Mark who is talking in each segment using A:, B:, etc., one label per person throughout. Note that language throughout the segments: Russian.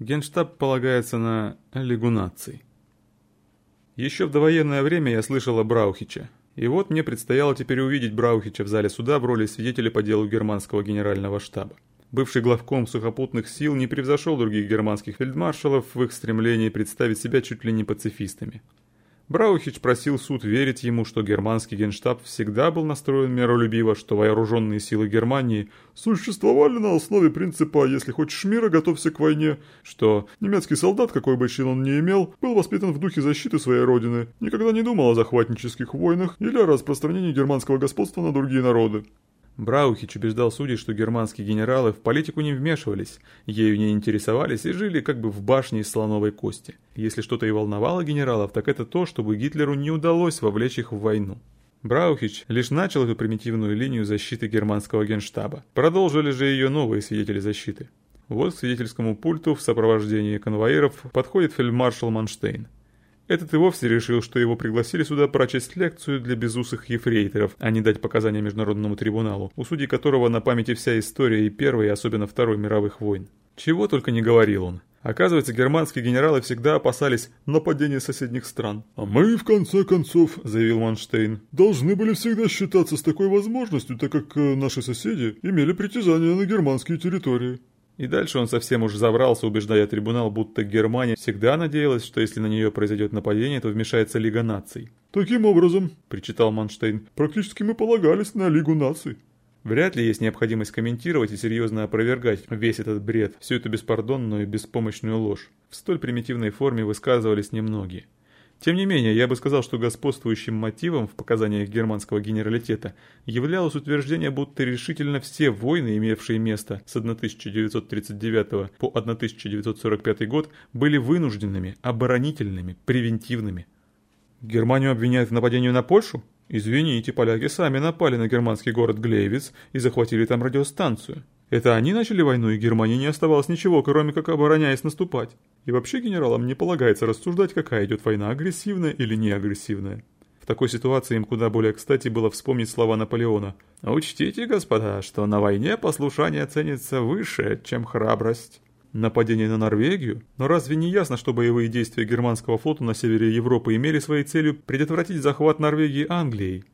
A: Генштаб полагается на Лигу наций. Еще в довоенное время я слышал о Браухиче. И вот мне предстояло теперь увидеть Браухича в зале суда в роли свидетеля по делу германского генерального штаба. Бывший главком сухопутных сил не превзошел других германских фельдмаршалов в их стремлении представить себя чуть ли не пацифистами. Браухич просил суд верить ему, что германский генштаб всегда был настроен миролюбиво, что вооруженные силы Германии существовали на основе принципа «если хочешь мира, готовься к войне», что немецкий солдат, какой бы чин он ни имел, был воспитан в духе защиты своей родины, никогда не думал о захватнических войнах или о распространении германского господства на другие народы. Браухич убеждал судей, что германские генералы в политику не вмешивались, ею не интересовались и жили как бы в башне из слоновой кости. Если что-то и волновало генералов, так это то, чтобы Гитлеру не удалось вовлечь их в войну. Браухич лишь начал эту примитивную линию защиты германского генштаба. Продолжили же ее новые свидетели защиты. Вот к свидетельскому пульту в сопровождении конвоиров подходит фельдмаршал Манштейн. Этот и вовсе решил, что его пригласили сюда прочесть лекцию для безусых ефрейторов, а не дать показания Международному трибуналу, у судей которого на памяти вся история и Первой, и особенно Второй мировых войн. Чего только не говорил он. Оказывается, германские генералы всегда опасались нападения соседних стран.
B: «А мы, в конце концов, — заявил Манштейн, — должны были всегда считаться с такой возможностью, так как э, наши соседи имели притязания на германские территории».
A: И дальше он совсем уж заврался, убеждая трибунал, будто Германия всегда надеялась, что если на нее произойдет нападение, то вмешается Лига наций.
B: «Таким образом, — причитал Манштейн, — практически мы полагались на Лигу наций».
A: Вряд ли есть необходимость комментировать и серьезно опровергать весь этот бред, всю эту беспардонную и беспомощную ложь. В столь примитивной форме высказывались немногие. Тем не менее, я бы сказал, что господствующим мотивом в показаниях германского генералитета являлось утверждение, будто решительно все войны, имевшие место с 1939 по 1945 год, были вынужденными, оборонительными, превентивными. Германию обвиняют в нападении на Польшу? Извините, поляки сами напали на германский город Глейвиц и захватили там радиостанцию. Это они начали войну, и Германии не оставалось ничего, кроме как обороняясь наступать. И вообще генералам не полагается рассуждать, какая идет война, агрессивная или не агрессивная. В такой ситуации им куда более кстати было вспомнить слова Наполеона. «Учтите, господа, что на войне послушание ценится выше, чем храбрость». Нападение на Норвегию? Но разве не ясно, что боевые действия германского флота на севере Европы имели своей целью предотвратить захват Норвегии Англией?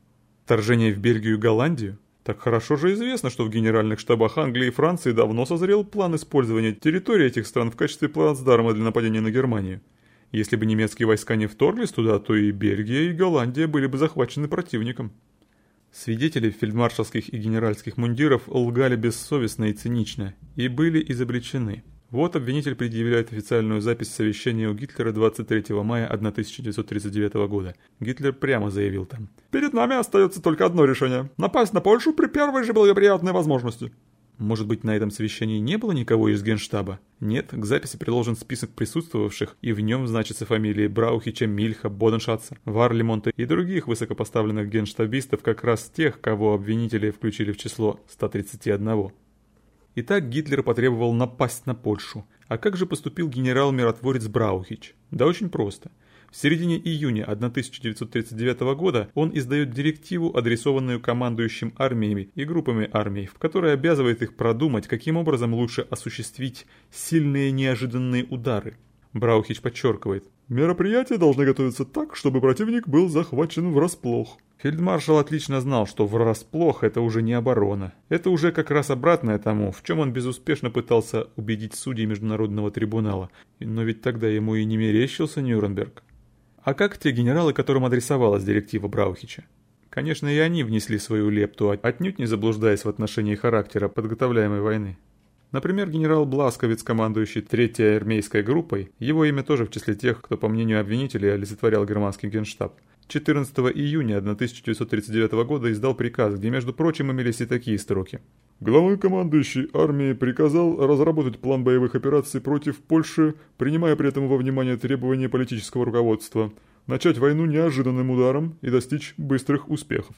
A: Вторжение в Бельгию и Голландию? Так хорошо же известно, что в генеральных штабах Англии и Франции давно созрел план использования территории этих стран в качестве плацдарма для нападения на Германию. Если бы немецкие войска не вторглись туда, то и Бельгия, и Голландия были бы захвачены противником. Свидетели фельдмаршалских и генеральских мундиров лгали бессовестно и цинично, и были изобличены. Вот обвинитель предъявляет официальную запись совещания у Гитлера 23 мая 1939 года. Гитлер прямо заявил там. «Перед нами остается только одно решение – напасть на Польшу при первой же благоприятной возможности». Может быть, на этом совещании не было никого из генштаба? Нет, к записи приложен список присутствовавших, и в нем значатся фамилии Браухича, Мильха, Боденшатца, Варлимонта и других высокопоставленных генштабистов, как раз тех, кого обвинители включили в число 131. Итак, Гитлер потребовал напасть на Польшу. А как же поступил генерал-миротворец Браухич? Да очень просто. В середине июня 1939 года он издает директиву, адресованную командующим армиями и группами армий, в которой обязывает их продумать, каким образом лучше осуществить сильные неожиданные удары. Браухич подчеркивает,
B: мероприятия должны готовиться так, чтобы противник был захвачен врасплох.
A: Фельдмаршал отлично знал, что врасплох это уже не оборона. Это уже как раз обратное тому, в чем он безуспешно пытался убедить судей Международного трибунала. Но ведь тогда ему и не мерещился Нюрнберг. А как те генералы, которым адресовалась директива Браухича? Конечно, и они внесли свою лепту, отнюдь не заблуждаясь в отношении характера подготовляемой войны. Например, генерал Бласковец, командующий третьей армейской группой, его имя тоже в числе тех, кто, по мнению обвинителей, олицетворял германский генштаб – 14 июня 1939 года издал приказ, где, между прочим, имелись и такие строки.
B: Главный командующий армии приказал разработать план боевых операций против Польши, принимая при этом во внимание требования политического руководства, начать войну неожиданным ударом и достичь быстрых успехов.